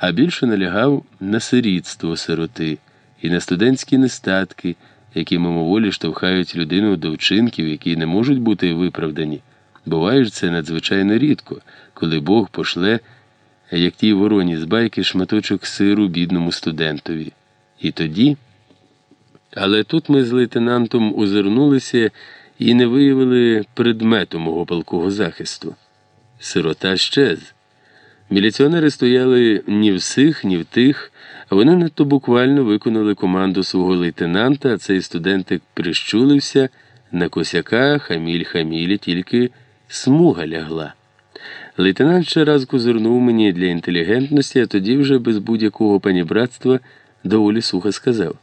а більше налягав на сирітство сироти і на студентські нестатки, які мимоволі штовхають людину до вчинків, які не можуть бути виправдані. Буває ж це надзвичайно рідко, коли Бог пошле, як тій вороні з байки, шматочок сиру бідному студентові. І тоді. Але тут ми з лейтенантом озирнулися і не виявили предмету мого палкого захисту. Сирота щез. Міліціонери стояли ні в сих, ні в тих, вони надто буквально виконали команду свого лейтенанта, а цей студентик прищулився на косяка хаміль хамілі, тільки смуга лягла. Лейтенант ще раз козирнув мені для інтелігентності, а тоді вже без будь-якого панібратства доволі сухо сказав.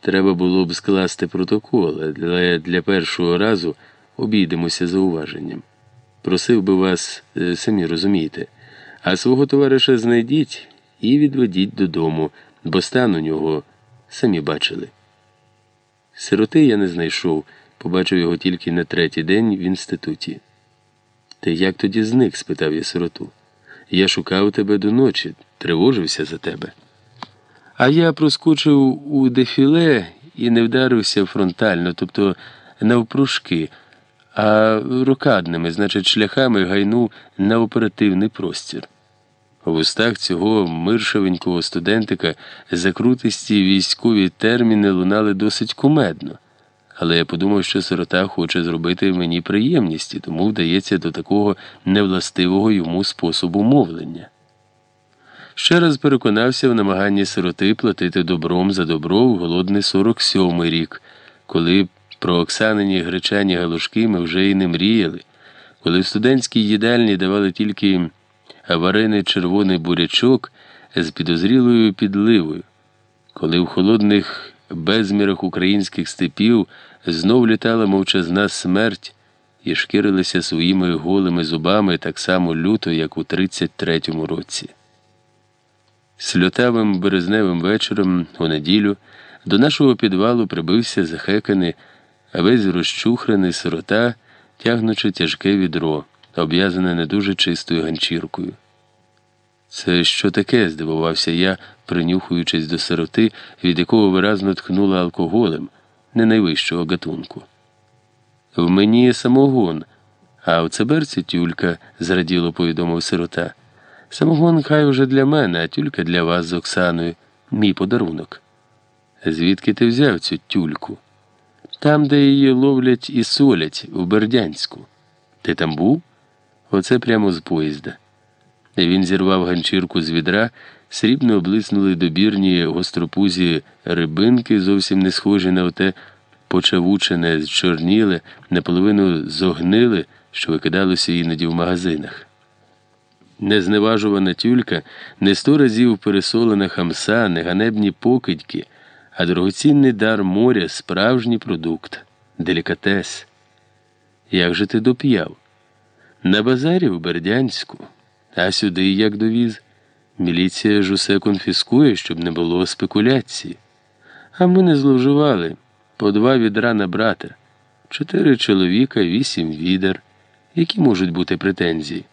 Треба було б скласти протокол, але для першого разу обійдемося зауваженням. Просив би вас, е, самі розумієте, а свого товариша знайдіть і відведіть додому, бо стан у нього самі бачили. Сироти я не знайшов, побачив його тільки на третій день в інституті. Ти як тоді зник? спитав я сироту. Я шукав тебе до ночі, тривожився за тебе. А я проскочив у дефіле і не вдарився фронтально, тобто навпружки, а рокадними, значить, шляхами гайнув на оперативний простір. В устах цього миршавенького студентика закрутисті військові терміни лунали досить кумедно. Але я подумав, що сирота хоче зробити мені приємність, і тому вдається до такого невластивого йому способу мовлення. Ще раз переконався в намаганні сироти платити добром за добро в голодний 47-й рік, коли про Оксанині гречані галушки ми вже й не мріяли, коли в студентській їдальні давали тільки варений червоний бурячок з підозрілою підливою, коли в холодних безмірах українських степів знов літала мовчазна смерть і шкірилися своїми голими зубами так само люто, як у 33-му році. Сльотавим березневим вечором у неділю до нашого підвалу прибився захеканий, весь розчухрений сирота, тягнучи тяжке відро, обв'язане не дуже чистою ганчіркою. Це що таке? здивувався я, принюхуючись до сироти, від якого виразно тхнула алкоголем, не найвищого гатунку. В мені є самогон, а в циберці тюлька, зраділо повідомив сирота. Самогон хай уже для мене, а тюлька для вас з Оксаною, мій подарунок. Звідки ти взяв цю тюльку? Там, де її ловлять і солять, у Бердянську. Ти там був? Оце прямо з поїзда. Він зірвав ганчірку з відра, срібно облиснули добірні гостропузі рибинки, зовсім не схожі на оте почавучене, зчорніле, наполовину зогнили, що викидалося іноді в магазинах. Незневажувана тюлька, не сто разів пересолена хамса, не ганебні покидьки, а дорогоцінний дар моря, справжній продукт, делікатес. Як же ти доп'яв? На базарі в Бердянську, а сюди як довіз. Міліція ж усе конфіскує, щоб не було спекуляції. А ми не зловживали по два відра на брата, чотири чоловіка, вісім відер. Які можуть бути претензії?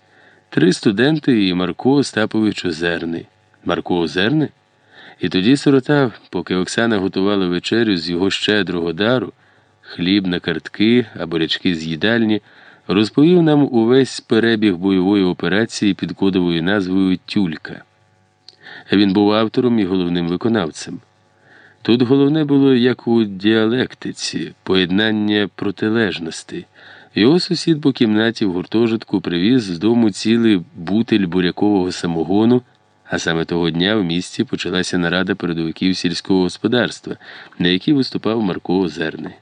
Три студенти і Марко Остапович Озерний. Марко Озерний? І тоді сирота, поки Оксана готувала вечерю з його щедрого дару, хліб на картки а бурячки з їдальні, розповів нам увесь перебіг бойової операції під кодовою назвою Тюлька. Він був автором і головним виконавцем. Тут головне було, як у діалектиці, поєднання протилежностей. Його сусід по кімнаті в гуртожитку привіз з дому цілий бутель бурякового самогону, а саме того дня в місті почалася нарада передовиків сільського господарства, на якій виступав Марко Озерний.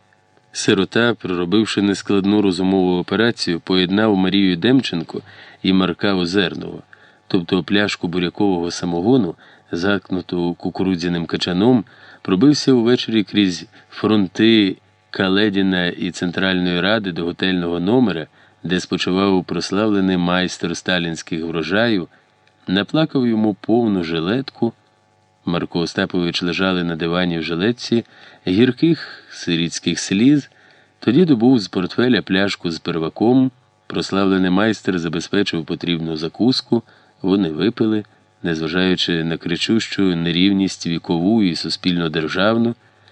Сирота, проробивши нескладну розумову операцію, поєднав Марію Демченко і Марка Озерного, тобто пляшку бурякового самогону, заткнуту кукурудзяним качаном, пробився увечері крізь фронти. Каледіна і Центральної ради до готельного номера, де спочивав прославлений майстер сталінських врожаю, наплакав йому повну жилетку. Марко Остапович лежали на дивані в жилетці гірких сирітських сліз, тоді добув з портфеля пляшку з перваком. Прославлений майстер забезпечив потрібну закуску, вони випили, незважаючи на кричущу нерівність вікову і суспільно державну.